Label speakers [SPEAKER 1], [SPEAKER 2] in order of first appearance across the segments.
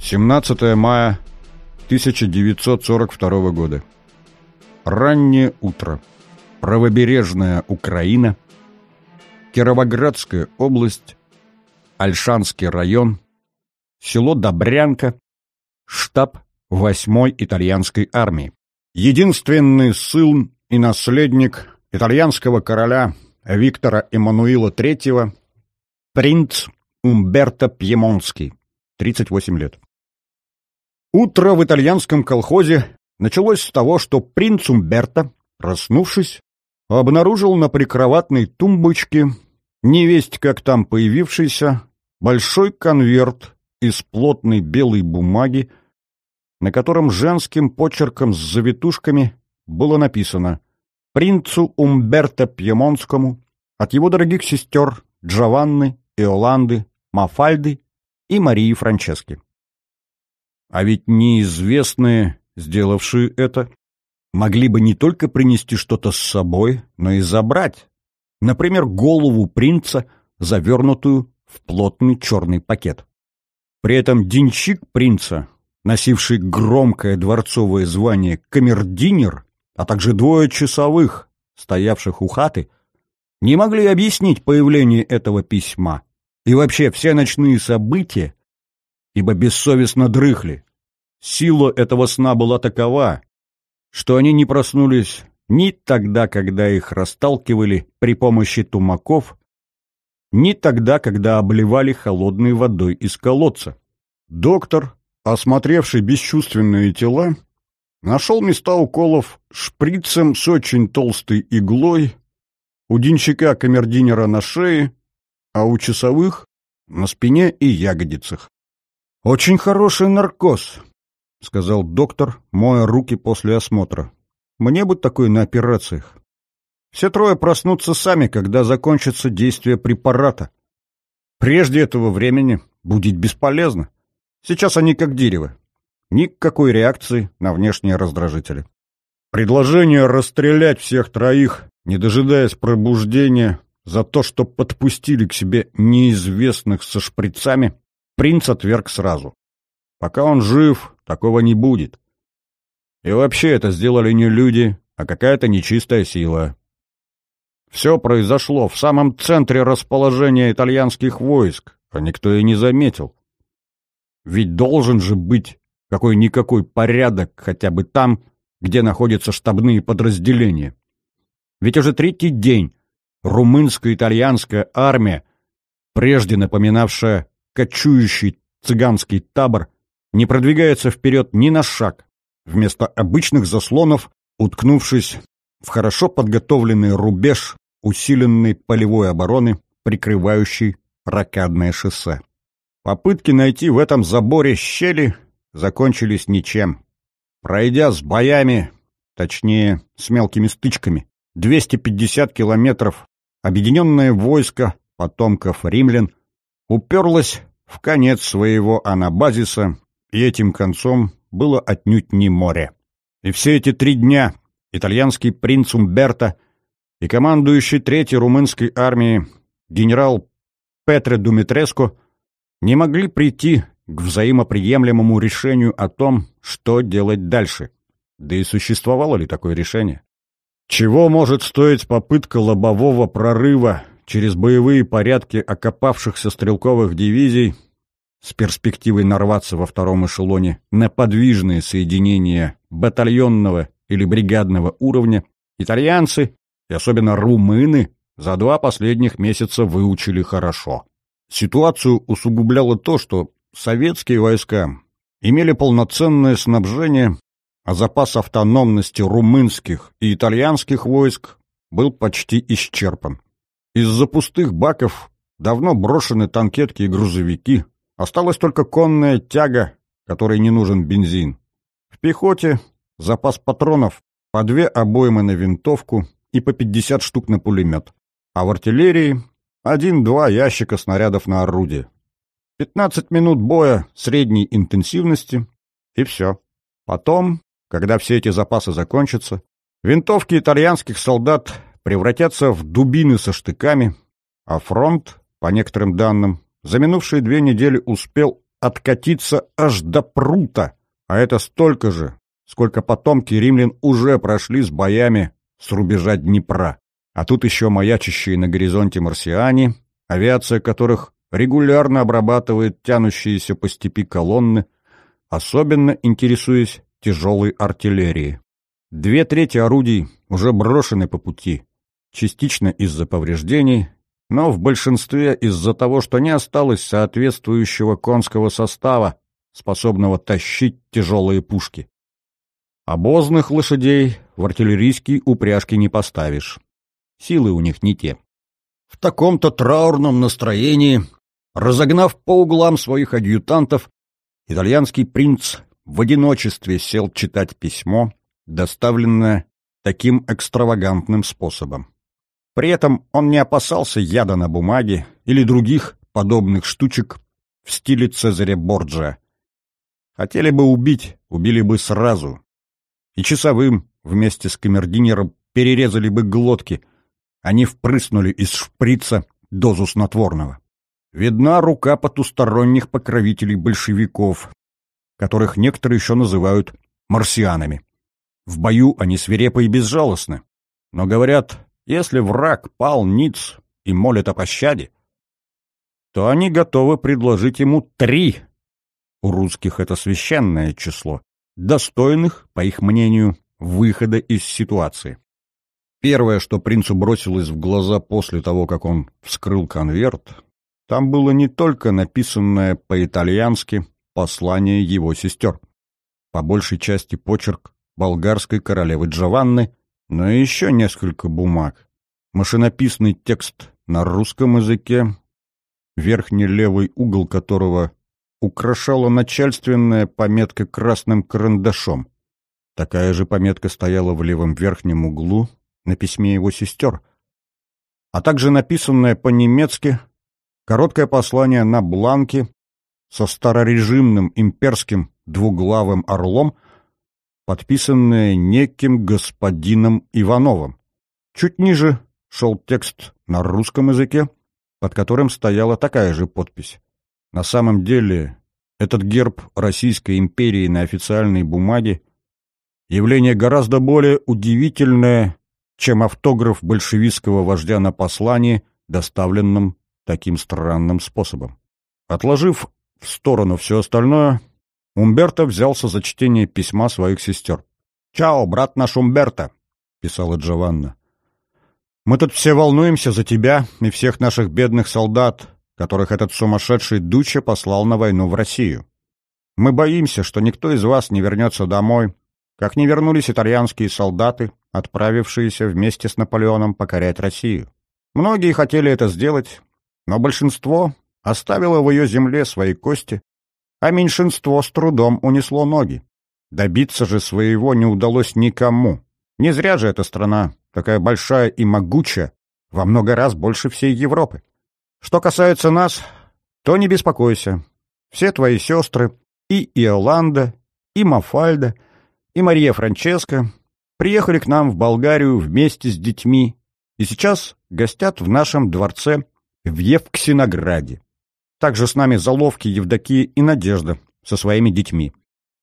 [SPEAKER 1] 17 мая 1942 года. Раннее утро. Правобережная Украина. Кировоградская область. Альшанский район. Село Добрянка. Штаб 8-й итальянской армии. Единственный сын и наследник итальянского короля Виктора Эммануила III, принц Умберто Пьемонский, 38 лет. Утро в итальянском колхозе началось с того, что принц Умберто, проснувшись, обнаружил на прикроватной тумбочке, невесть как там появившийся, большой конверт из плотной белой бумаги, на котором женским почерком с завитушками было написано «Принцу Умберто Пьемонскому от его дорогих сестер Джованны, Иоланды, Мафальды и Марии Франчески». А ведь неизвестные, сделавшие это, могли бы не только принести что-то с собой, но и забрать. Например, голову принца, завернутую в плотный черный пакет. При этом денщик принца, носивший громкое дворцовое звание камердинер, а также двое часовых, стоявших у хаты, не могли объяснить появление этого письма и вообще все ночные события, ибо бессовестно дрыхли. Сила этого сна была такова, что они не проснулись ни тогда, когда их расталкивали при помощи тумаков, ни тогда, когда обливали холодной водой из колодца. Доктор, осмотревший бесчувственные тела, нашел места уколов шприцем с очень толстой иглой, у денщика камердинера на шее, а у часовых — на спине и ягодицах. «Очень хороший наркоз», — сказал доктор, моя руки после осмотра. «Мне бы такой на операциях. Все трое проснутся сами, когда закончится действие препарата. Прежде этого времени будет бесполезно. Сейчас они как дерево. Никакой реакции на внешние раздражители. Предложение расстрелять всех троих, не дожидаясь пробуждения, за то, что подпустили к себе неизвестных со шприцами, принц отверг сразу. Пока он жив, такого не будет. И вообще это сделали не люди, а какая-то нечистая сила. Все произошло в самом центре расположения итальянских войск, а никто и не заметил. Ведь должен же быть какой-никакой порядок хотя бы там, где находятся штабные подразделения. Ведь уже третий день румынско-итальянская армия, прежде напоминавшая кочующий цыганский табор не продвигается вперед ни на шаг, вместо обычных заслонов, уткнувшись в хорошо подготовленный рубеж усиленной полевой обороны, прикрывающий ракадное шоссе. Попытки найти в этом заборе щели закончились ничем. Пройдя с боями, точнее, с мелкими стычками, 250 километров, объединенное войско потомков римлян уперлась в конец своего анабазиса, и этим концом было отнюдь не море. И все эти три дня итальянский принц Умберто и командующий Третьей румынской армией генерал Петре Думитреско не могли прийти к взаимоприемлемому решению о том, что делать дальше. Да и существовало ли такое решение? Чего может стоить попытка лобового прорыва через боевые порядки окопавшихся стрелковых дивизий с перспективой нарваться во втором эшелоне на подвижные соединения батальонного или бригадного уровня, итальянцы и особенно румыны за два последних месяца выучили хорошо. Ситуацию усугубляло то, что советские войска имели полноценное снабжение, а запас автономности румынских и итальянских войск был почти исчерпан. Из-за пустых баков давно брошены танкетки и грузовики. Осталась только конная тяга, которой не нужен бензин. В пехоте запас патронов по две обоймы на винтовку и по 50 штук на пулемет. А в артиллерии один-два ящика снарядов на орудие. 15 минут боя средней интенсивности и все. Потом, когда все эти запасы закончатся, винтовки итальянских солдат превратятся в дубины со штыками, а фронт, по некоторым данным, за минувшие две недели успел откатиться аж до прута, а это столько же, сколько потомки римлян уже прошли с боями с рубежа Днепра. А тут еще маячащие на горизонте марсиане, авиация которых регулярно обрабатывает тянущиеся по степи колонны, особенно интересуясь тяжелой артиллерией. Две трети орудий уже брошены по пути, частично из-за повреждений, но в большинстве из-за того, что не осталось соответствующего конского состава, способного тащить тяжелые пушки. Обозных лошадей в артиллерийские упряжки не поставишь. Силы у них не те. В таком-то траурном настроении, разогнав по углам своих адъютантов, итальянский принц в одиночестве сел читать письмо, доставленное таким экстравагантным способом. При этом он не опасался яда на бумаге или других подобных штучек в стиле Цезаря Борджа. Хотели бы убить, убили бы сразу. И часовым вместе с камердинером перерезали бы глотки, они впрыснули из шприца дозу снотворного. Видна рука потусторонних покровителей большевиков, которых некоторые еще называют марсианами. В бою они свирепы и безжалостны. Но говорят, если враг пал ниц и молит о пощаде, то они готовы предложить ему три, у русских это священное число, достойных, по их мнению, выхода из ситуации. Первое, что принцу бросилось в глаза после того, как он вскрыл конверт, там было не только написанное по-итальянски послание его сестер, по большей части почерк болгарской королевы Джованны, но и еще несколько бумаг. Машинописный текст на русском языке, верхний левый угол которого украшала начальственная пометка красным карандашом. Такая же пометка стояла в левом верхнем углу на письме его сестер, а также написанное по-немецки короткое послание на бланке со старорежимным имперским двуглавым орлом, подписанное неким господином Ивановым. Чуть ниже шел текст на русском языке, под которым стояла такая же подпись. На самом деле, этот герб Российской империи на официальной бумаге явление гораздо более удивительное чем автограф большевистского вождя на послании, доставленном таким странным способом. Отложив в сторону все остальное, Умберто взялся за чтение письма своих сестер. «Чао, брат наш Умберто!» — писала Джованна. «Мы тут все волнуемся за тебя и всех наших бедных солдат, которых этот сумасшедший Дуча послал на войну в Россию. Мы боимся, что никто из вас не вернется домой, как не вернулись итальянские солдаты, отправившиеся вместе с Наполеоном покорять Россию. Многие хотели это сделать, но большинство оставило в ее земле свои кости, а меньшинство с трудом унесло ноги. Добиться же своего не удалось никому. Не зря же эта страна, такая большая и могучая, во много раз больше всей Европы. Что касается нас, то не беспокойся. Все твои сестры, и Иоланда, и Мафальда, и Мария Франческа приехали к нам в Болгарию вместе с детьми и сейчас гостят в нашем дворце в Евксинограде. Также с нами Заловки, Евдокия и Надежда со своими детьми.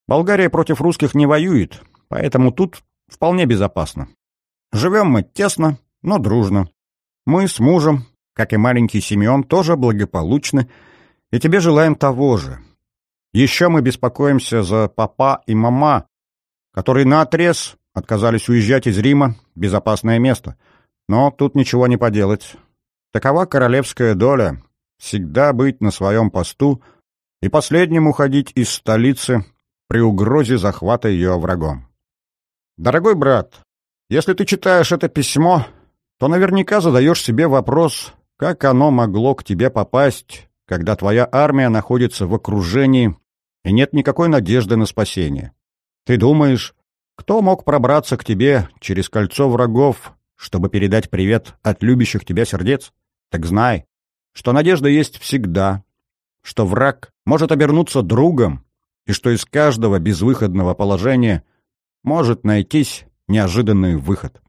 [SPEAKER 1] Болгария против русских не воюет, поэтому тут вполне безопасно. Живем мы тесно, но дружно. Мы с мужем, как и маленький Семен, тоже благополучны, и тебе желаем того же. Еще мы беспокоимся за папа и мама, которые наотрез Отказались уезжать из Рима — безопасное место. Но тут ничего не поделать. Такова королевская доля — всегда быть на своем посту и последним уходить из столицы при угрозе захвата ее врагом. Дорогой брат, если ты читаешь это письмо, то наверняка задаешь себе вопрос, как оно могло к тебе попасть, когда твоя армия находится в окружении и нет никакой надежды на спасение. Ты думаешь, кто мог пробраться к тебе через кольцо врагов, чтобы передать привет от любящих тебя сердец? Так знай, что надежда есть всегда, что враг может обернуться другом, и что из каждого безвыходного положения может найтись неожиданный выход.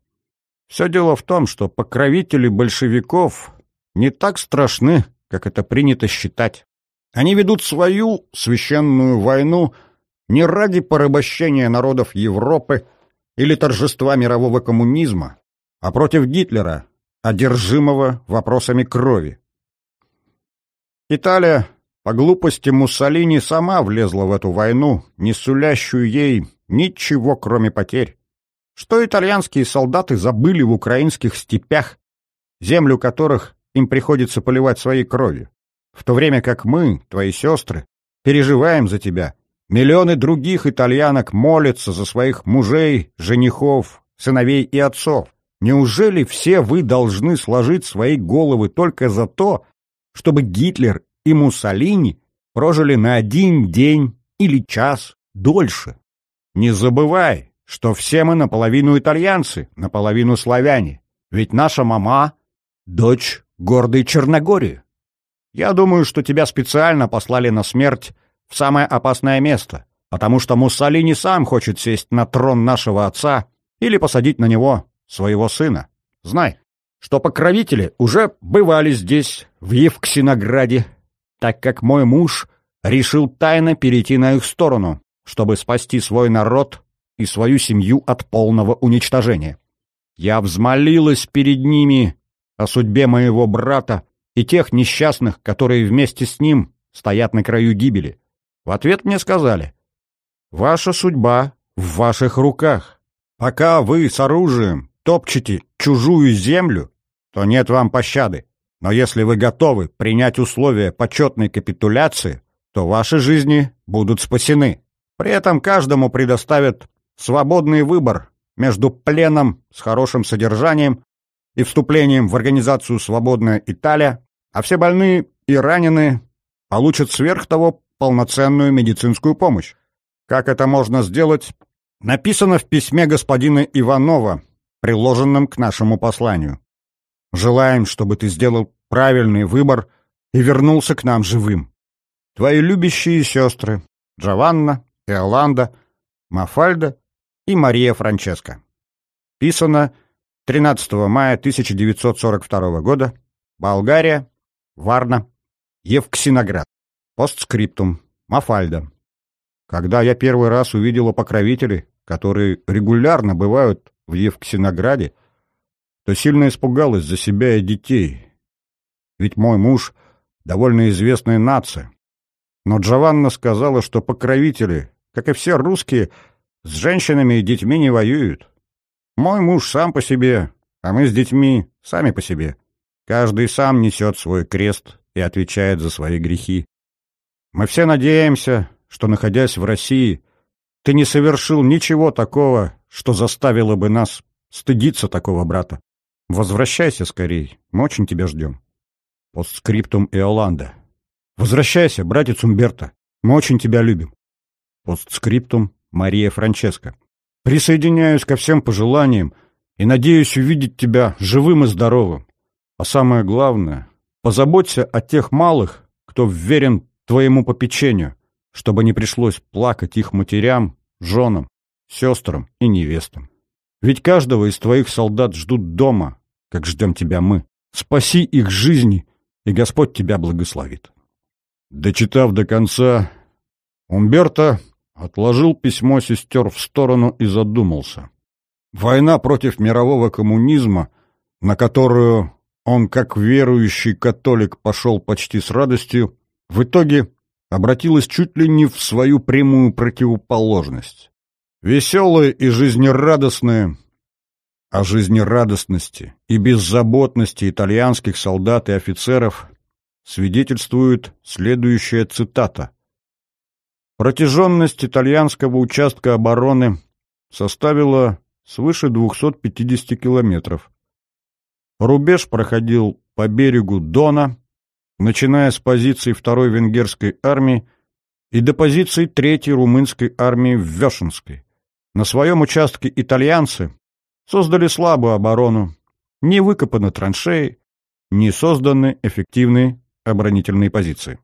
[SPEAKER 1] Все дело в том, что покровители большевиков не так страшны, как это принято считать. Они ведут свою священную войну не ради порабощения народов Европы или торжества мирового коммунизма, а против Гитлера, одержимого вопросами крови. Италия по глупости Муссолини сама влезла в эту войну, не сулящую ей ничего, кроме потерь. Что итальянские солдаты забыли в украинских степях, землю которых им приходится поливать своей кровью? В то время как мы, твои сестры, переживаем за тебя, миллионы других итальянок молятся за своих мужей, женихов, сыновей и отцов. Неужели все вы должны сложить свои головы только за то, чтобы Гитлер и Муссолини прожили на один день или час дольше? Не забывай, что все мы наполовину итальянцы, наполовину славяне. Ведь наша мама — дочь гордой Черногории. Я думаю, что тебя специально послали на смерть в самое опасное место, потому что Муссолини сам хочет сесть на трон нашего отца или посадить на него своего сына. Знай, что покровители уже бывали здесь, в Евксинограде, так как мой муж решил тайно перейти на их сторону, чтобы спасти свой народ и свою семью от полного уничтожения. Я взмолилась перед ними о судьбе моего брата и тех несчастных, которые вместе с ним стоят на краю гибели. В ответ мне сказали, «Ваша судьба в ваших руках. Пока вы с оружием топчете чужую землю, то нет вам пощады. Но если вы готовы принять условия почетной капитуляции, то ваши жизни будут спасены. При этом каждому предоставят свободный выбор между пленом с хорошим содержанием и вступлением в организацию «Свободная Италия», а все больные и раненые получат сверх того полноценную медицинскую помощь. Как это можно сделать, написано в письме господина Иванова, приложенном к нашему посланию. Желаем, чтобы ты сделал правильный выбор и вернулся к нам живым. Твои любящие сестры Джованна, Иоланда, Мафальда и Мария Франческа. Писано 13 мая 1942 года. Болгария, Варна, Евксиноград. Постскриптум. Мафальда. Когда я первый раз увидела покровителей, которые регулярно бывают в Евксинограде, то сильно испугалась за себя и детей. Ведь мой муж — довольно известная нация. Но Джованна сказала, что покровители, как и все русские, с женщинами и детьми не воюют. Мой муж сам по себе, а мы с детьми сами по себе. Каждый сам несет свой крест и отвечает за свои грехи. Мы все надеемся, что, находясь в России, ты не совершил ничего такого, что заставило бы нас стыдиться такого брата. Возвращайся скорей, мы очень тебя ждем. Постскриптум Иоланда. Возвращайся, братец Умберто, мы очень тебя любим. Постскриптум Мария Франческа. Присоединяюсь ко всем пожеланиям и надеюсь увидеть тебя живым и здоровым. А самое главное, позаботься о тех малых, кто вверен твоему попечению, чтобы не пришлось плакать их матерям, женам, сестрам и невестам. Ведь каждого из твоих солдат ждут дома, как ждем тебя мы. Спаси их жизни, и Господь тебя благословит. Дочитав до конца, Умберто отложил письмо сестер в сторону и задумался. Война против мирового коммунизма, на которую он, как верующий католик, пошел почти с радостью, в итоге обратилась чуть ли не в свою прямую противоположность. Веселые и жизнерадостные, о жизнерадостности и беззаботности итальянских солдат и офицеров свидетельствует следующая цитата. Протяженность итальянского участка обороны составила свыше 250 километров. Рубеж проходил по берегу Дона, начиная с позиций второй венгерской армии и до позиций третьей румынской армии в Вешенской. На своем участке итальянцы создали слабую оборону, не выкопаны траншеи, не созданы эффективные оборонительные позиции.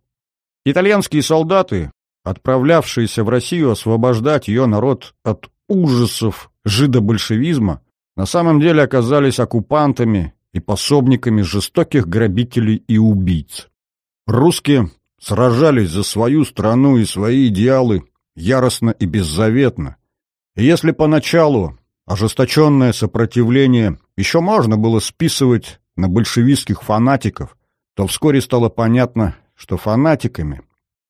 [SPEAKER 1] Итальянские солдаты, отправлявшиеся в Россию освобождать ее народ от ужасов жидобольшевизма, на самом деле оказались оккупантами и пособниками жестоких грабителей и убийц. Русские сражались за свою страну и свои идеалы яростно и беззаветно. Если поначалу ожесточенное сопротивление еще можно было списывать на большевистских фанатиков, то вскоре стало понятно, что фанатиками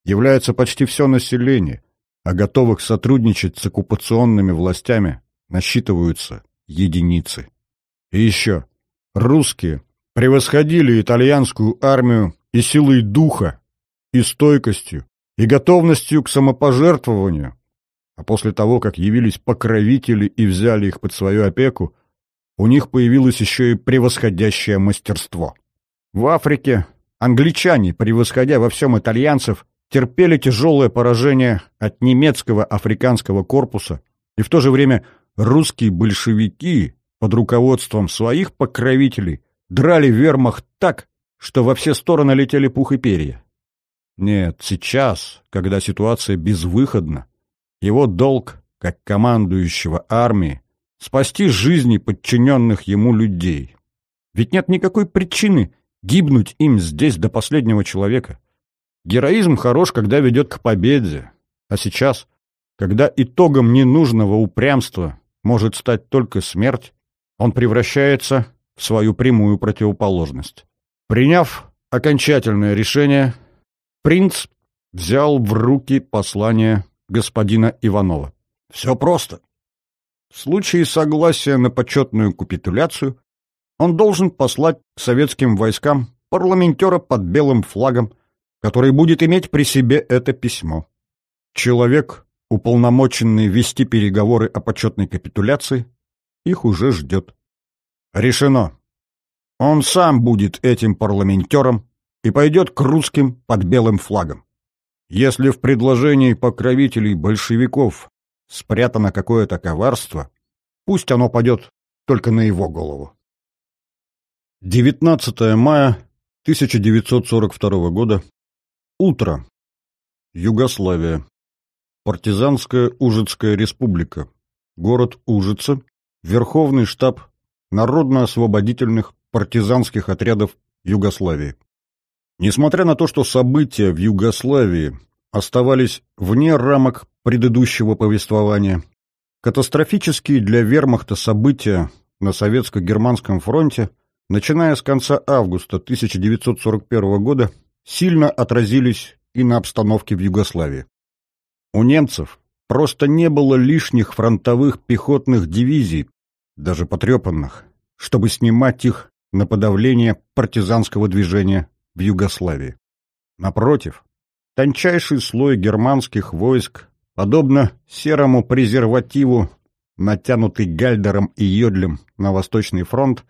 [SPEAKER 1] является почти все население, а готовых сотрудничать с оккупационными властями насчитываются единицы. И еще, русские превосходили итальянскую армию и силой духа, и стойкостью, и готовностью к самопожертвованию, а после того, как явились покровители и взяли их под свою опеку, у них появилось еще и превосходящее мастерство. В Африке англичане, превосходя во всем итальянцев, терпели тяжелое поражение от немецкого африканского корпуса, и в то же время русские большевики под руководством своих покровителей драли вермахт так, что во все стороны летели пух и перья. Нет, сейчас, когда ситуация безвыходна, его долг, как командующего армии, спасти жизни подчиненных ему людей. Ведь нет никакой причины гибнуть им здесь до последнего человека. Героизм хорош, когда ведет к победе, а сейчас, когда итогом ненужного упрямства может стать только смерть, он превращается в свою прямую противоположность. Приняв окончательное решение, принц взял в руки послание господина Иванова. Все просто. В случае согласия на почетную капитуляцию он должен послать к советским войскам парламентера под белым флагом, который будет иметь при себе это письмо. Человек, уполномоченный вести переговоры о почетной капитуляции, их уже ждет. Решено. Он сам будет этим парламентером и пойдет к русским под белым флагом. Если в предложении покровителей большевиков спрятано какое-то коварство, пусть оно падет только на его голову. 19 мая 1942 года. Утро. Югославия. Партизанская Ужицкая республика. Город Ужица. Верховный штаб Народно-освободительных партизанских отрядов Югославии. Несмотря на то, что события в Югославии оставались вне рамок предыдущего повествования, катастрофические для вермахта события на Советско-Германском фронте, начиная с конца августа 1941 года, сильно отразились и на обстановке в Югославии. У немцев просто не было лишних фронтовых пехотных дивизий, даже потрепанных, чтобы снимать их на подавление партизанского движения в Югославии. Напротив, тончайший слой германских войск, подобно серому презервативу, натянутый Гальдером и Йодлем на Восточный фронт,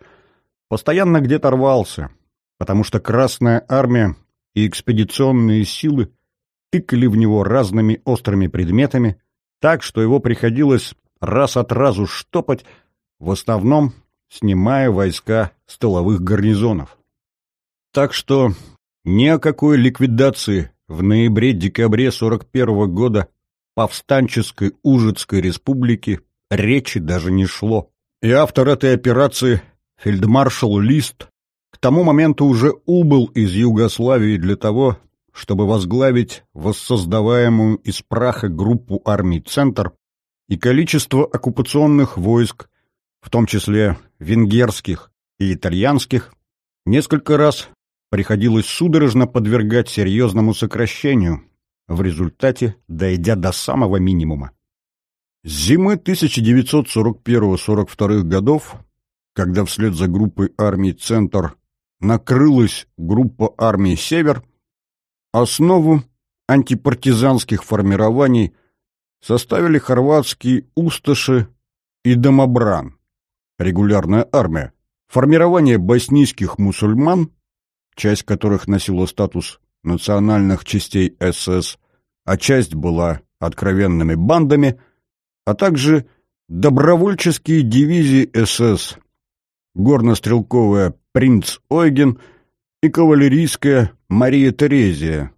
[SPEAKER 1] постоянно где-то рвался, потому что Красная Армия и экспедиционные силы тыкали в него разными острыми предметами, так что его приходилось раз от разу штопать, в основном снимая войска с тыловых гарнизонов. Так что ни о какой ликвидации в ноябре-декабре 41 года повстанческой Ужицкой республики речи даже не шло. И автор этой операции, фельдмаршал Лист, к тому моменту уже убыл из Югославии для того, чтобы возглавить воссоздаваемую из праха группу армий «Центр» и количество оккупационных войск, в том числе венгерских и итальянских, несколько раз приходилось судорожно подвергать серьезному сокращению, в результате дойдя до самого минимума. С зимы 1941-42 годов, когда вслед за группой армий «Центр» накрылась группа армий «Север», основу антипартизанских формирований составили хорватские «Усташи» и «Домобран», регулярная армия, формирование боснийских мусульман часть которых носила статус национальных частей СС, а часть была откровенными бандами, а также добровольческие дивизии СС, горнострелковая «Принц Ойген» и кавалерийская «Мария Терезия»,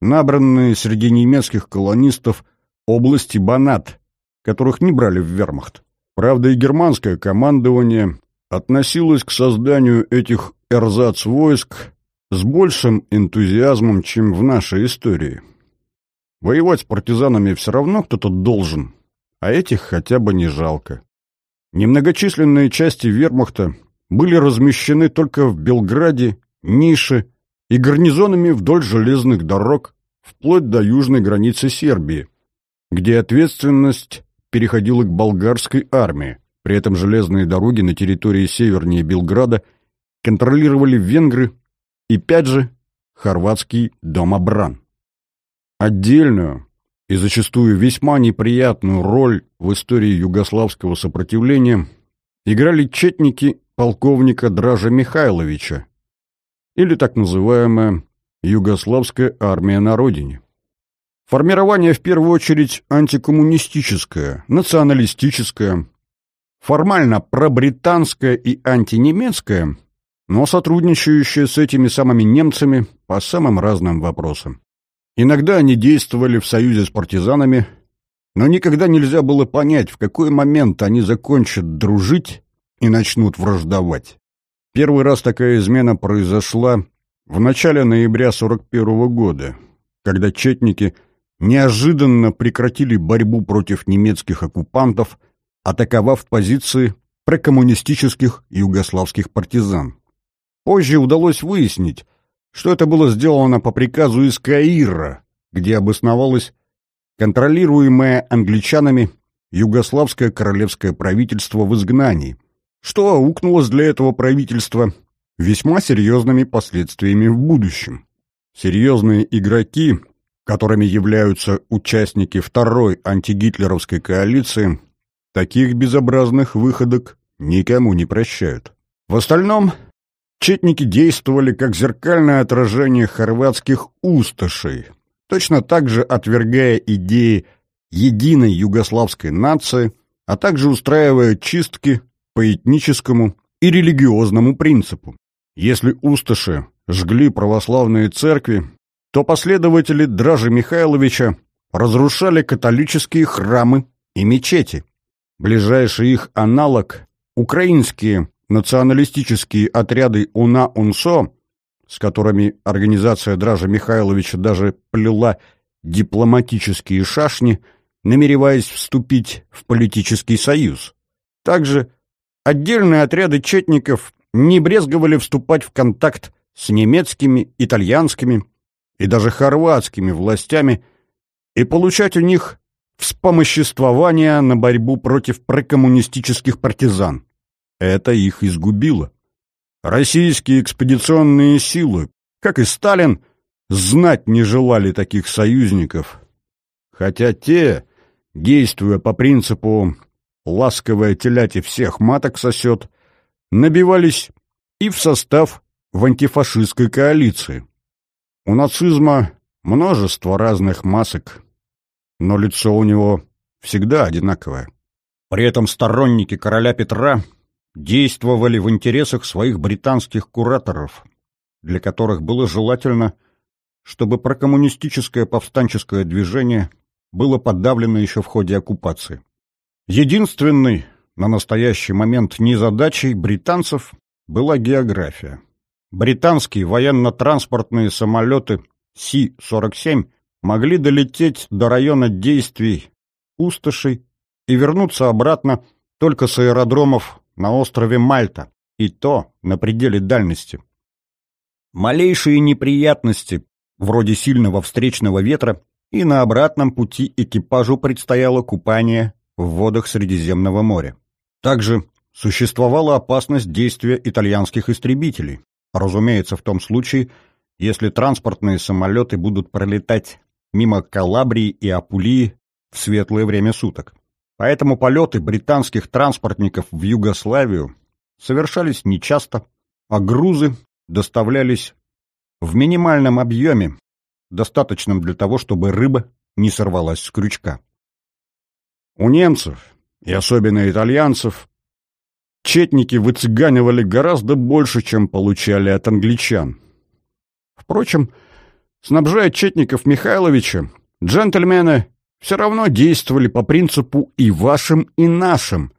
[SPEAKER 1] набранные среди немецких колонистов области Банат, которых не брали в вермахт. Правда, и германское командование относилось к созданию этих эрзац-войск с большим энтузиазмом, чем в нашей истории. Воевать с партизанами все равно кто-то должен, а этих хотя бы не жалко. Немногочисленные части вермахта были размещены только в Белграде, Нише и гарнизонами вдоль железных дорог, вплоть до южной границы Сербии, где ответственность переходила к болгарской армии. При этом железные дороги на территории севернее Белграда контролировали венгры и, пять же, хорватский домобран. Отдельную и зачастую весьма неприятную роль в истории югославского сопротивления играли четники полковника Дража Михайловича или так называемая Югославская армия на родине. Формирование в первую очередь антикоммунистическое, националистическое, формально пробританское и антинемецкое, но сотрудничающее с этими самыми немцами по самым разным вопросам. Иногда они действовали в союзе с партизанами, но никогда нельзя было понять, в какой момент они закончат дружить и начнут враждовать. Первый раз такая измена произошла в начале ноября 41 года, когда четники неожиданно прекратили борьбу против немецких оккупантов, атаковав позиции прокоммунистических югославских партизан. Позже удалось выяснить, что это было сделано по приказу из Каира, где обосновалось контролируемое англичанами югославское королевское правительство в изгнании, что аукнулось для этого правительства весьма серьезными последствиями в будущем. Серьезные игроки, которыми являются участники второй антигитлеровской коалиции, таких безобразных выходок никому не прощают. В остальном, четники действовали как зеркальное отражение хорватских усташей, точно так же отвергая идеи единой югославской нации, а также устраивая чистки по этническому и религиозному принципу. Если усташи жгли православные церкви, то последователи Дражи Михайловича разрушали католические храмы и мечети. Ближайший их аналог – украинские националистические отряды УНА-УНСО, с которыми организация Дража Михайловича даже плела дипломатические шашни, намереваясь вступить в политический союз. Также Отдельные отряды четников не брезговали вступать в контакт с немецкими, итальянскими и даже хорватскими властями и получать у них вспомоществование на борьбу против прокоммунистических партизан. Это их изгубило. Российские экспедиционные силы, как и Сталин, знать не желали таких союзников, хотя те, действуя по принципу ласковая теляти всех маток сосет, набивались и в состав в антифашистской коалиции. У нацизма множество разных масок, но лицо у него всегда одинаковое. При этом сторонники короля Петра действовали в интересах своих британских кураторов, для которых было желательно, чтобы прокоммунистическое повстанческое движение было подавлено еще в ходе оккупации. Единственной на настоящий момент незадачей британцев была география. Британские военно-транспортные самолеты Си-47 могли долететь до района действий пустошей и вернуться обратно только с аэродромов на острове Мальта, и то на пределе дальности. Малейшие неприятности, вроде сильного встречного ветра, и на обратном пути экипажу предстояло купание в водах Средиземного моря. Также существовала опасность действия итальянских истребителей, разумеется, в том случае, если транспортные самолеты будут пролетать мимо Калабрии и Апулии в светлое время суток. Поэтому полеты британских транспортников в Югославию совершались нечасто, а грузы доставлялись в минимальном объеме, достаточном для того, чтобы рыба не сорвалась с крючка. У немцев, и особенно итальянцев, четники выцыганивали гораздо больше, чем получали от англичан. Впрочем, снабжая четников Михайловича, джентльмены все равно действовали по принципу «и вашим, и нашим»,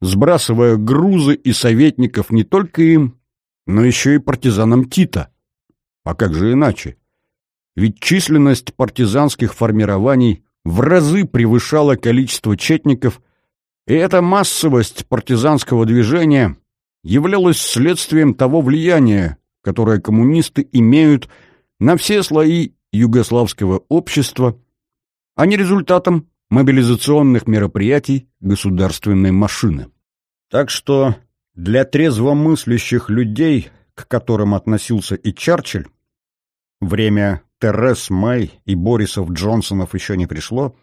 [SPEAKER 1] сбрасывая грузы и советников не только им, но еще и партизанам Тита. А как же иначе? Ведь численность партизанских формирований в разы превышала количество четников, и эта массовость партизанского движения являлась следствием того влияния, которое коммунисты имеют на все слои югославского общества, а не результатом мобилизационных мероприятий государственной машины. Так что для трезвомыслящих людей, к которым относился и Черчилль, время Терес Мэй и Борисов Джонсонов еще не пришло,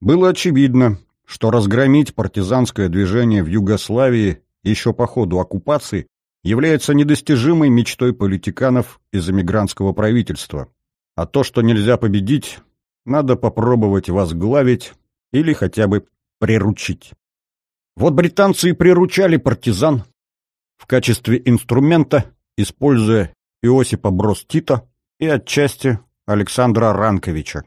[SPEAKER 1] было очевидно, что разгромить партизанское движение в Югославии еще по ходу оккупации является недостижимой мечтой политиканов из эмигрантского правительства, а то, что нельзя победить, надо попробовать возглавить или хотя бы приручить. Вот британцы и приручали партизан в качестве инструмента, используя Иосипа Брос Тита и отчасти Александра Ранковича.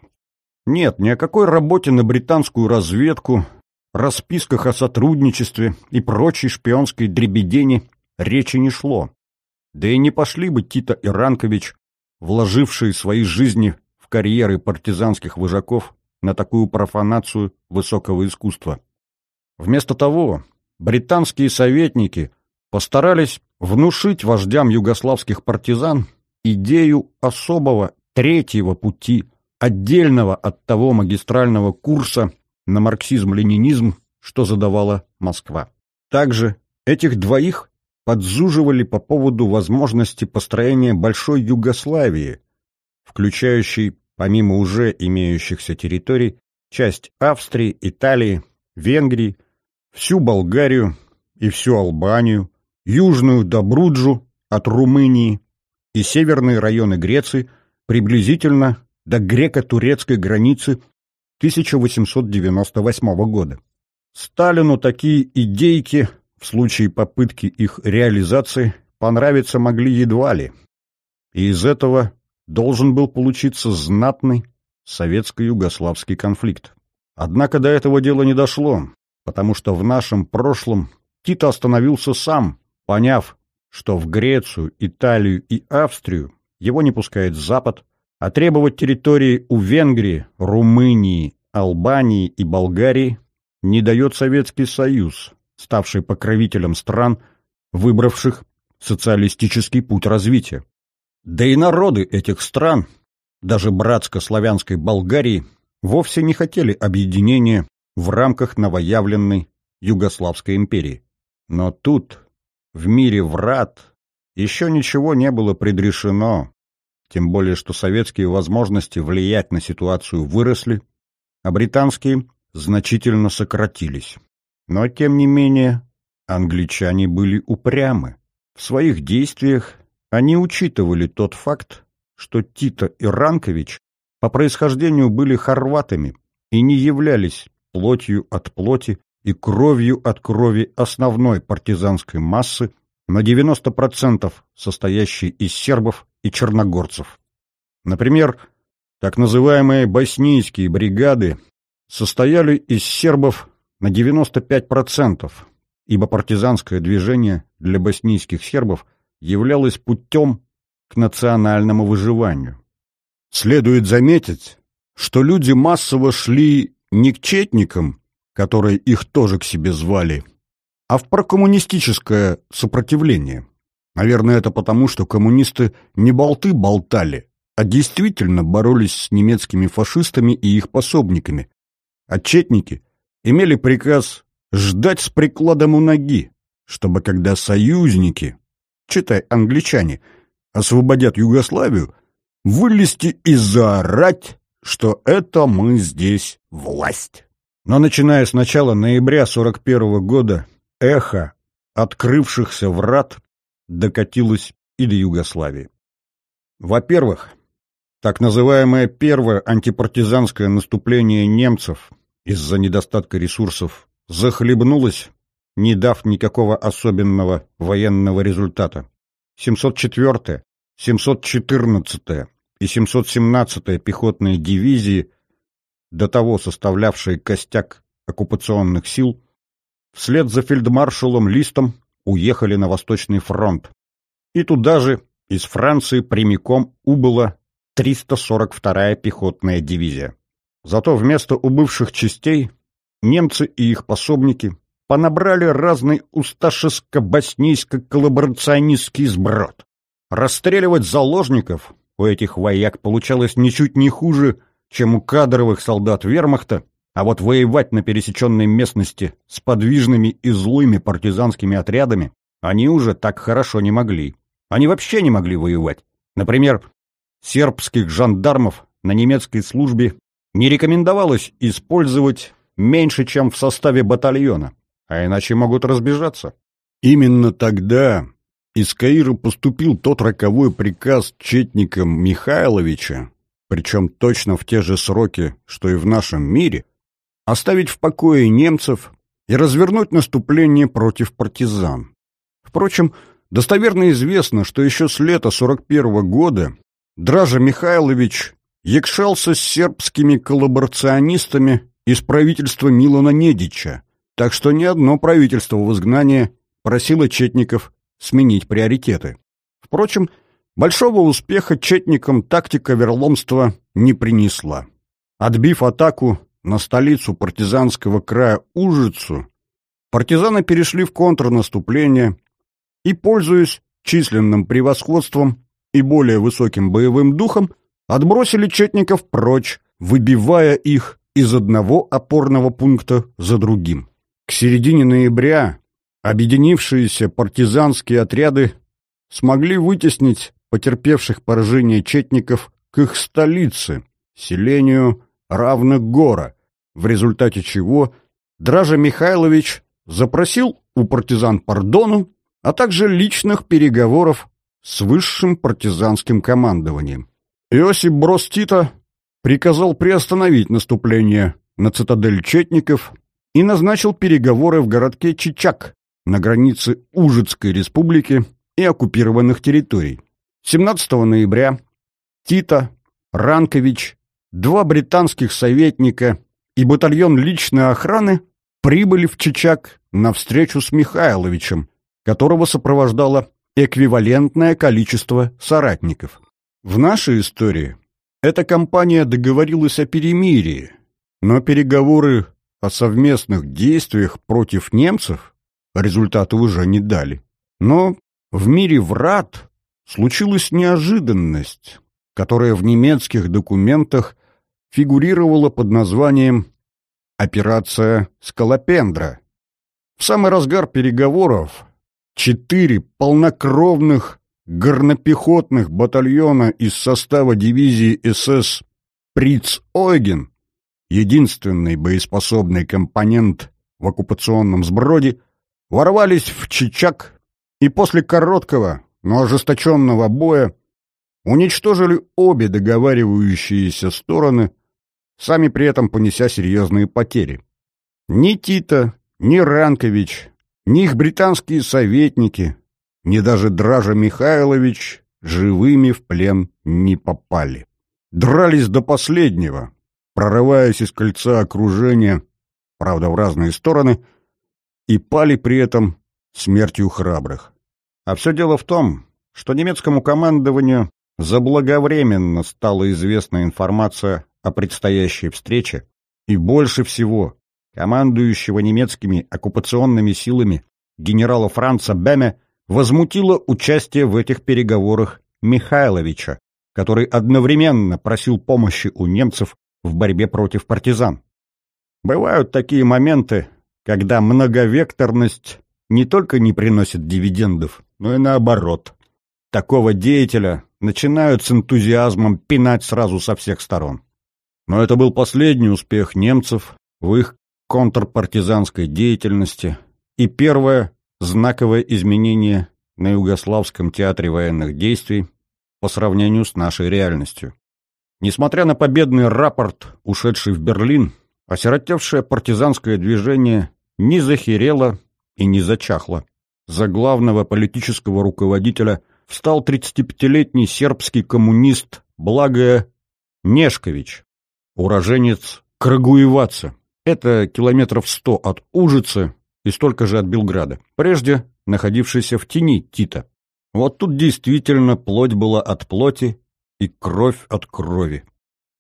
[SPEAKER 1] Нет, ни о какой работе на британскую разведку, расписках о сотрудничестве и прочей шпионской дребедени речи не шло. Да и не пошли бы Тита и Ранкович, вложившие свои жизни карьеры партизанских вожаков, на такую профанацию высокого искусства. Вместо того, британские советники постарались внушить вождям югославских партизан идею особого третьего пути, отдельного от того магистрального курса на марксизм-ленинизм, что задавала Москва. Также этих двоих подзуживали по поводу возможности построения большой Югославии, включающей, помимо уже имеющихся территорий, часть Австрии, Италии, Венгрии, всю Болгарию и всю Албанию, Южную Добруджу от Румынии и северные районы Греции приблизительно до греко-турецкой границы 1898 года. Сталину такие идейки, в случае попытки их реализации, понравиться могли едва ли. И из этого должен был получиться знатный советско-югославский конфликт. Однако до этого дела не дошло, потому что в нашем прошлом Тито остановился сам, поняв, что в Грецию, Италию и Австрию его не пускает Запад, а требовать территории у Венгрии, Румынии, Албании и Болгарии не дает Советский Союз, ставший покровителем стран, выбравших социалистический путь развития. Да и народы этих стран, даже братско-славянской Болгарии, вовсе не хотели объединения в рамках новоявленной Югославской империи. Но тут, в мире врат, еще ничего не было предрешено, тем более что советские возможности влиять на ситуацию выросли, а британские значительно сократились. Но, тем не менее, англичане были упрямы. В своих действиях они учитывали тот факт, что Тито и Ранкович по происхождению были хорватами и не являлись плотью от плоти и кровью от крови основной партизанской массы, на 90% состоящей из сербов и черногорцев. Например, так называемые боснийские бригады состояли из сербов на 95%, ибо партизанское движение для боснийских сербов являлось путем к национальному выживанию. Следует заметить, что люди массово шли не к четникам, которые их тоже к себе звали, а в прокоммунистическое сопротивление. Наверное, это потому, что коммунисты не болты болтали, а действительно боролись с немецкими фашистами и их пособниками. Отчетники имели приказ ждать с прикладом у ноги, чтобы когда союзники, читай англичане, освободят Югославию, вылезти и заорать, что это мы здесь власть. Но начиная с начала ноября 41 -го года эхо открывшихся врат докатилось и до Югославии. Во-первых, так называемое первое антипартизанское наступление немцев из-за недостатка ресурсов захлебнулось, не дав никакого особенного военного результата. 704-я, 714-я и 717-я пехотные дивизии, до того составлявшие костяк оккупационных сил, вслед за фельдмаршалом Листом уехали на Восточный фронт. И туда же из Франции прямиком убыла 342-я пехотная дивизия. Зато вместо убывших частей немцы и их пособники понабрали разный усташеско-боснийско-коллаборационистский сброд. Расстреливать заложников у этих вояк получалось ничуть не хуже, чем у кадровых солдат вермахта, а вот воевать на пересеченной местности с подвижными и злыми партизанскими отрядами они уже так хорошо не могли. Они вообще не могли воевать. Например, сербских жандармов на немецкой службе не рекомендовалось использовать меньше, чем в составе батальона, а иначе могут разбежаться. Именно тогда из Каира поступил тот роковой приказ четникам Михайловича, причем точно в те же сроки, что и в нашем мире, оставить в покое немцев и развернуть наступление против партизан. Впрочем, достоверно известно, что еще с лета 41 -го года Дража Михайлович якшался с сербскими коллаборационистами из правительства Милана Недича, так что ни одно правительство в изгнании просило четников сменить приоритеты. Впрочем, большого успеха четникам тактика верломства не принесла. Отбив атаку на столицу партизанского края Ужицу, партизаны перешли в контрнаступление и, пользуясь численным превосходством и более высоким боевым духом, отбросили четников прочь, выбивая их из одного опорного пункта за другим. К середине ноября объединившиеся партизанские отряды смогли вытеснить потерпевших поражение четников к их столице, селению Равногора, в результате чего Дража Михайлович запросил у партизан пардону, а также личных переговоров с высшим партизанским командованием. Иосип Брос Тита приказал приостановить наступление на цитадель Четников и назначил переговоры в городке Чичак на границе Ужицкой республики и оккупированных территорий. 17 ноября Тита, Ранкович, два британских советника и батальон личной охраны прибыли в Чичак на встречу с Михайловичем, которого сопровождало эквивалентное количество соратников. В нашей истории эта компания договорилась о перемирии, но переговоры о совместных действиях против немцев результаты уже не дали. Но в мире врат случилась неожиданность, которая в немецких документах фигурировала под названием «Операция Скалопендра». В самый разгар переговоров четыре полнокровных горнопехотных батальона из состава дивизии СС «Приц-Ойген», единственный боеспособный компонент в оккупационном сброде, ворвались в Чичак и после короткого, но ожесточенного боя уничтожили обе договаривающиеся стороны, сами при этом понеся серьезные потери. Ни Тита, ни Ранкович, ни их британские советники, ни даже Дража Михайлович живыми в плен не попали. Дрались до последнего, прорываясь из кольца окружения, правда, в разные стороны, и пали при этом смертью храбрых. А все дело в том, что немецкому командованию заблаговременно стала известна информация о предстоящей встрече, и больше всего командующего немецкими оккупационными силами генерала Франца Беме возмутило участие в этих переговорах Михайловича, который одновременно просил помощи у немцев в борьбе против партизан. Бывают такие моменты, когда многовекторность не только не приносит дивидендов, но и наоборот. Такого деятеля начинают с энтузиазмом пинать сразу со всех сторон. Но это был последний успех немцев в их контрпартизанской деятельности и первое знаковое изменение на Югославском театре военных действий по сравнению с нашей реальностью. Несмотря на победный рапорт, ушедший в Берлин, осиротевшее партизанское движение не захерело и не зачахло. За главного политического руководителя встал 35-летний сербский коммунист Благое Нешкович, уроженец Крагуеваца. Это километров сто от Ужицы и столько же от Белграда, прежде находившийся в тени Тита. Вот тут действительно плоть была от плоти и кровь от крови.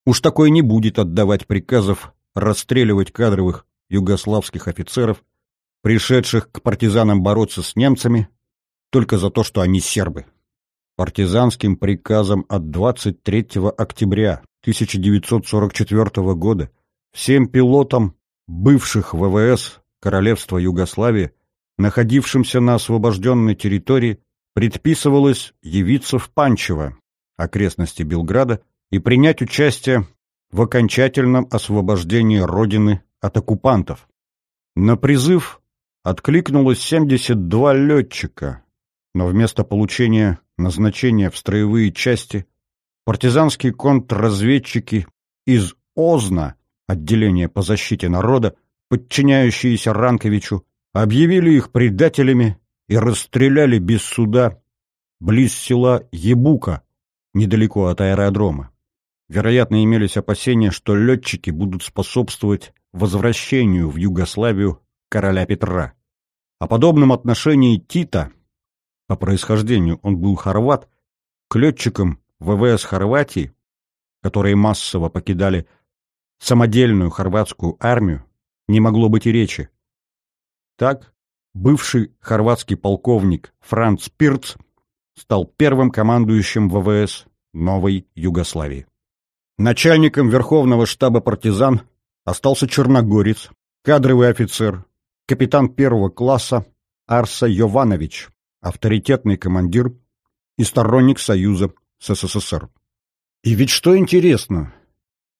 [SPEAKER 1] Уж такой не будет отдавать приказов расстреливать кадровых югославских офицеров, пришедших к партизанам бороться с немцами, только за то, что они сербы. Партизанским приказом от 23 октября 1944 года всем пилотам бывших ВВС Королевства Югославии, находившимся на освобожденной территории, предписывалось явиться в Панчево, окрестности Белграда, и принять участие в окончательном освобождении Родины от оккупантов. На призыв откликнулось 72 летчика, но вместо получения назначения в строевые части партизанские контрразведчики из Озна, отделения по защите народа, подчиняющиеся Ранковичу, объявили их предателями и расстреляли без суда близ села Ебука, недалеко от аэродрома. Вероятно, имелись опасения, что летчики будут способствовать возвращению в Югославию короля Петра. О подобном отношении Тита, по происхождению он был хорват, к летчикам ВВС Хорватии, которые массово покидали самодельную хорватскую армию, не могло быть и речи. Так, бывший хорватский полковник Франц Пирц стал первым командующим ВВС новой Югославии. Начальником Верховного штаба партизан остался черногорец, кадровый офицер, капитан первого класса Арса Йованович, авторитетный командир и сторонник Союза с СССР. И ведь что интересно,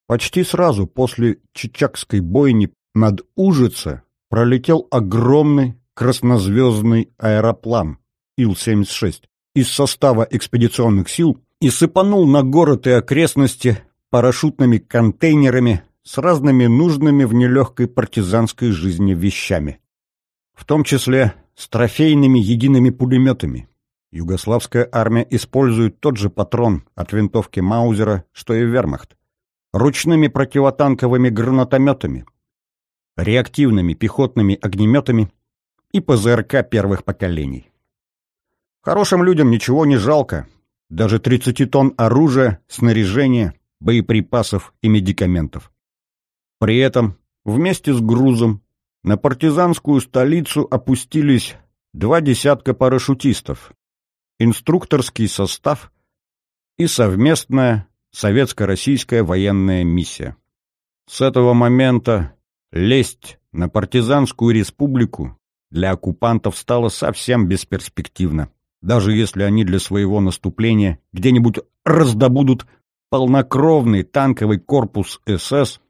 [SPEAKER 1] почти сразу после Чичакской бойни над Ужице пролетел огромный краснозвездный аэроплан Ил-76 из состава экспедиционных сил и сыпанул на город и окрестности парашютными контейнерами с разными нужными в нелегкой партизанской жизни вещами. В том числе с трофейными едиными пулеметами. Югославская армия использует тот же патрон от винтовки Маузера, что и вермахт. Ручными противотанковыми гранатометами, реактивными пехотными огнеметами и ПЗРК первых поколений. Хорошим людям ничего не жалко. Даже 30 тонн оружия, снаряжения, боеприпасов и медикаментов. При этом вместе с грузом на партизанскую столицу опустились два десятка парашютистов, инструкторский состав и совместная советско-российская военная миссия. С этого момента лезть на партизанскую республику для оккупантов стало совсем бесперспективно, даже если они для своего наступления где-нибудь раздобудут полнокровный танковый корпус СС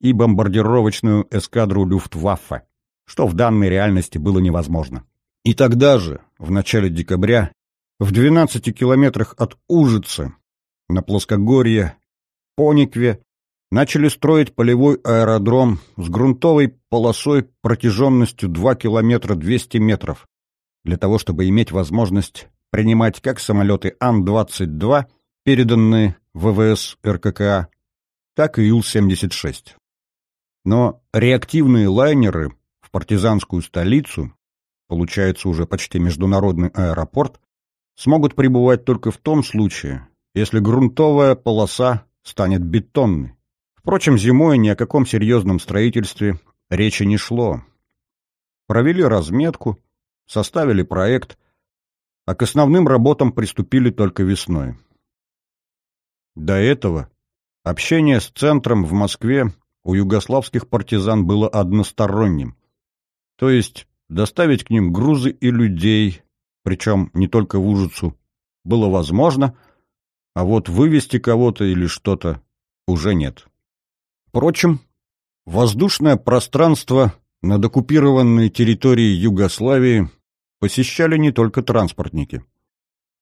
[SPEAKER 1] и бомбардировочную эскадру Люфтваффе, что в данной реальности было невозможно. И тогда же, в начале декабря, в 12 километрах от Ужицы, на плоскогорье Поникве, начали строить полевой аэродром с грунтовой полосой протяженностью 2 километра 200 метров, для того, чтобы иметь возможность принимать как самолеты Ан-22, переданные ВВС РККА, так и Ил-76. Но реактивные лайнеры в партизанскую столицу, получается уже почти международный аэропорт, смогут прибывать только в том случае, если грунтовая полоса станет бетонной. Впрочем, зимой ни о каком серьезном строительстве речи не шло. Провели разметку, составили проект, а к основным работам приступили только весной. До этого общение с центром в Москве у югославских партизан было односторонним. То есть доставить к ним грузы и людей, причем не только в Ужицу, было возможно, а вот вывести кого-то или что-то уже нет. Впрочем, воздушное пространство над оккупированной территорией Югославии посещали не только транспортники.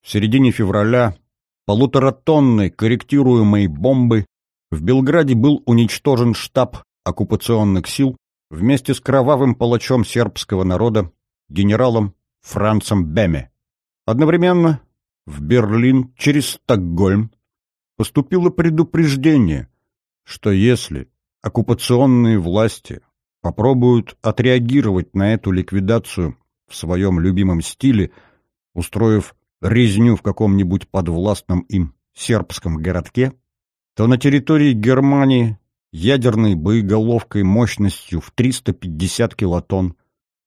[SPEAKER 1] В середине февраля полуторатонной корректируемой бомбы в Белграде был уничтожен штаб оккупационных сил вместе с кровавым палачом сербского народа генералом Францем Беме. Одновременно в Берлин через Стокгольм поступило предупреждение, что если оккупационные власти попробуют отреагировать на эту ликвидацию в своем любимом стиле, устроив резню в каком-нибудь подвластном им сербском городке, то на территории Германии ядерной боеголовкой мощностью в 350 килотонн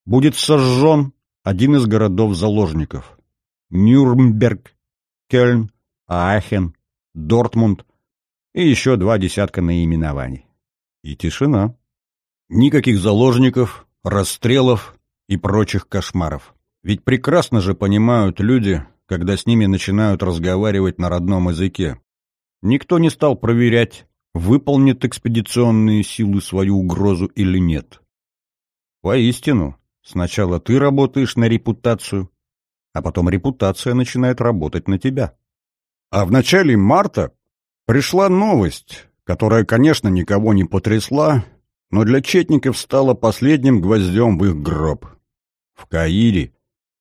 [SPEAKER 1] будет сожжен один из городов-заложников – Нюрнберг, Кельн, Аахен, Дортмунд и еще два десятка наименований. И тишина. Никаких заложников, расстрелов и прочих кошмаров. Ведь прекрасно же понимают люди, когда с ними начинают разговаривать на родном языке. Никто не стал проверять, выполнит экспедиционные силы свою угрозу или нет. Воистину, сначала ты работаешь на репутацию, а потом репутация начинает работать на тебя. А в начале марта пришла новость, которая, конечно, никого не потрясла, но для четников стала последним гвоздем в их гроб. В Каире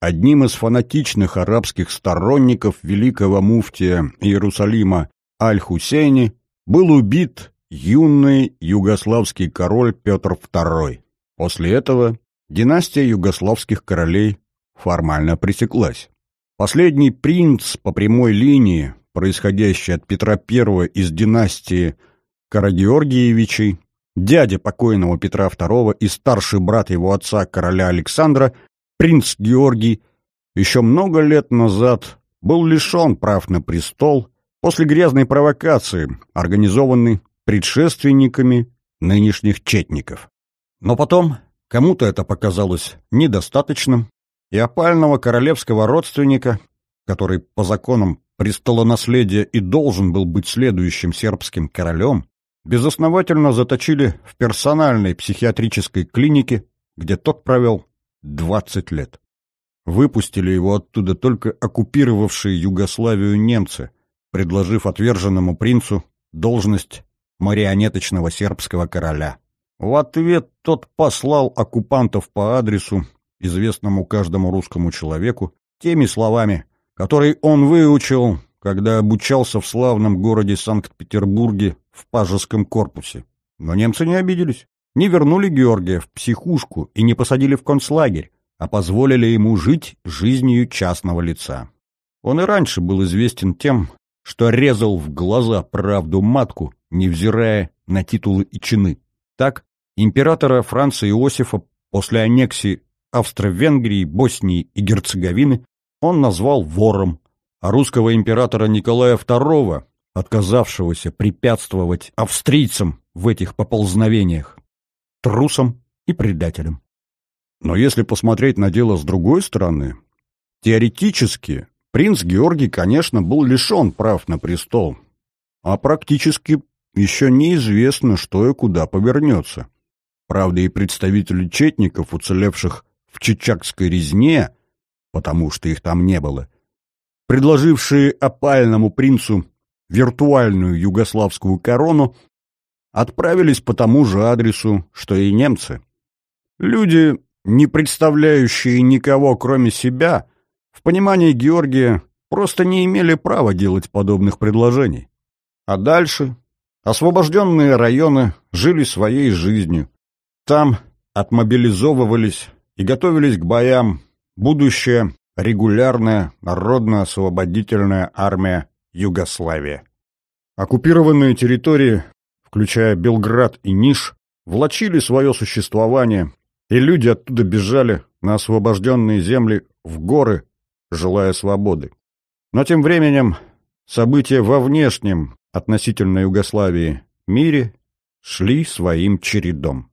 [SPEAKER 1] одним из фанатичных арабских сторонников великого муфтия Иерусалима Аль-Хусейни был убит юный югославский король Петр II. После этого династия югославских королей формально пресеклась. Последний принц по прямой линии, происходящий от Петра I из династии Карагеоргиевичей, дядя покойного Петра II и старший брат его отца, короля Александра, принц Георгий, еще много лет назад был лишен прав на престол после грязной провокации, организованной предшественниками нынешних четников. Но потом кому-то это показалось недостаточным, и опального королевского родственника, который по законам престолонаследия и должен был быть следующим сербским королем, безосновательно заточили в персональной психиатрической клинике, где тот провел 20 лет. Выпустили его оттуда только оккупировавшие Югославию немцы, предложив отверженному принцу должность марионеточного сербского короля. В ответ тот послал оккупантов по адресу, известному каждому русскому человеку, теми словами, которые он выучил, когда обучался в славном городе Санкт-Петербурге в пажеском корпусе. Но немцы не обиделись, не вернули Георгия в психушку и не посадили в концлагерь, а позволили ему жить жизнью частного лица. Он и раньше был известен тем, что резал в глаза правду матку, невзирая на титулы и чины. Так, императора Франца Иосифа после аннексии Австро-Венгрии, Боснии и Герцеговины он назвал вором, а русского императора Николая II, отказавшегося препятствовать австрийцам в этих поползновениях, трусом и предателем. Но если посмотреть на дело с другой стороны, теоретически принц Георгий, конечно, был лишен прав на престол, а практически еще неизвестно, что и куда повернется. Правда, и представители четников, уцелевших в чичакской резне, потому что их там не было, предложившие опальному принцу виртуальную югославскую корону, отправились по тому же адресу, что и немцы. Люди, не представляющие никого кроме себя, в понимании Георгия просто не имели права делать подобных предложений. А дальше освобожденные районы жили своей жизнью. Там отмобилизовывались и готовились к боям будущая регулярная народно-освободительная армия Югославия. Оккупированные территории, включая Белград и Ниш, влачили свое существование, и люди оттуда бежали на освобожденные земли в горы, желая свободы. Но тем временем события во внешнем, относительно Югославии, мире шли своим чередом.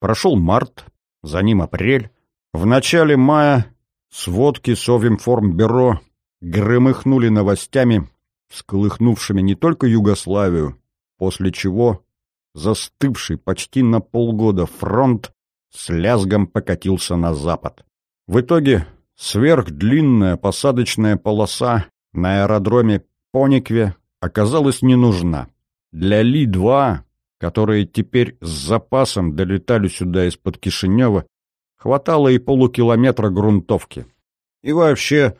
[SPEAKER 1] Прошел март, за ним апрель, в начале мая сводки Совинформбюро громыхнули новостями, всколыхнувшими не только Югославию, после чего застывший почти на полгода фронт с лязгом покатился на запад. В итоге сверхдлинная посадочная полоса на аэродроме Поникве оказалась не нужна. Для Ли-2, которые теперь с запасом долетали сюда из-под Кишинева, Хватало и полукилометра грунтовки. И вообще,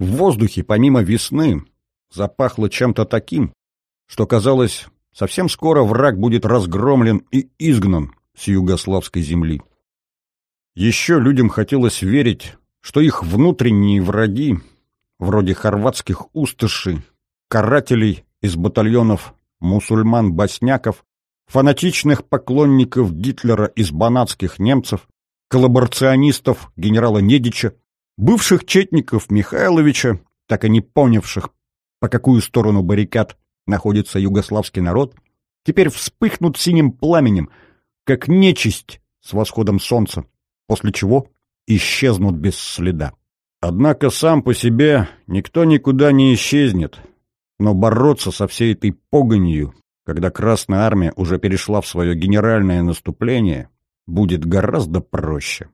[SPEAKER 1] в воздухе, помимо весны, запахло чем-то таким, что казалось, совсем скоро враг будет разгромлен и изгнан с югославской земли. Еще людям хотелось верить, что их внутренние враги вроде хорватских устышей, карателей из батальонов мусульман-босняков, фанатичных поклонников Гитлера из банатских немцев, коллаборационистов генерала Недича, бывших четников Михайловича, так и не понявших, по какую сторону баррикад находится югославский народ, теперь вспыхнут синим пламенем, как нечисть с восходом солнца, после чего исчезнут без следа. Однако сам по себе никто никуда не исчезнет, но бороться со всей этой погонью, когда Красная Армия уже перешла в свое генеральное наступление, будет гораздо проще.